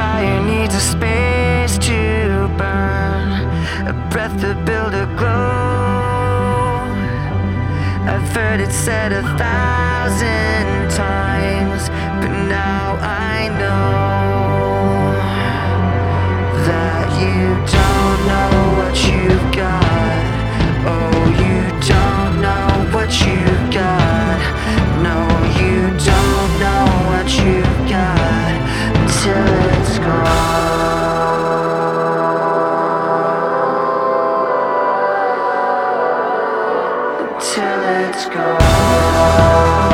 fire needs a space to burn, a breath to build a glow. I've heard it said a thousand times, but now I know. Until it's gone.